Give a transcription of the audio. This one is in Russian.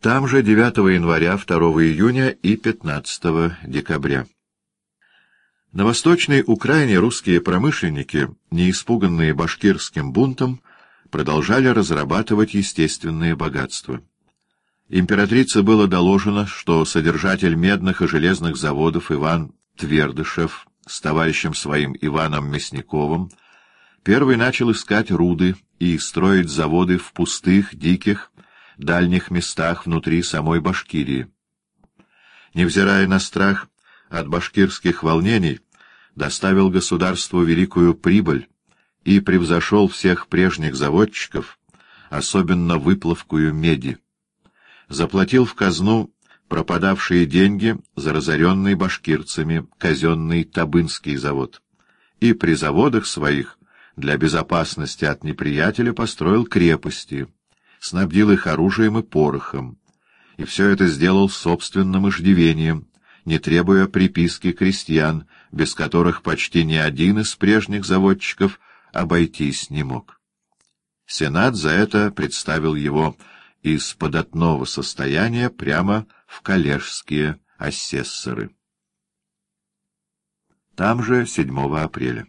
Там же 9 января, 2 июня и 15 декабря. На Восточной Украине русские промышленники, не испуганные башкирским бунтом, продолжали разрабатывать естественные богатства. Императрице было доложено, что содержатель медных и железных заводов Иван Твердышев с товарищем своим Иваном Мясниковым первый начал искать руды и строить заводы в пустых, диких, дальних местах внутри самой Башкирии. Невзирая на страх от башкирских волнений, доставил государству великую прибыль и превзошел всех прежних заводчиков, особенно выплавкую меди. Заплатил в казну пропадавшие деньги за разоренный башкирцами казенный Табынский завод, и при заводах своих для безопасности от неприятеля построил крепости, снабдил их оружием и порохом, и все это сделал собственным иждивением, не требуя приписки крестьян, без которых почти ни один из прежних заводчиков обойтись не мог. Сенат за это представил его из податного состояния прямо в коллежские асессоры. Там же 7 апреля.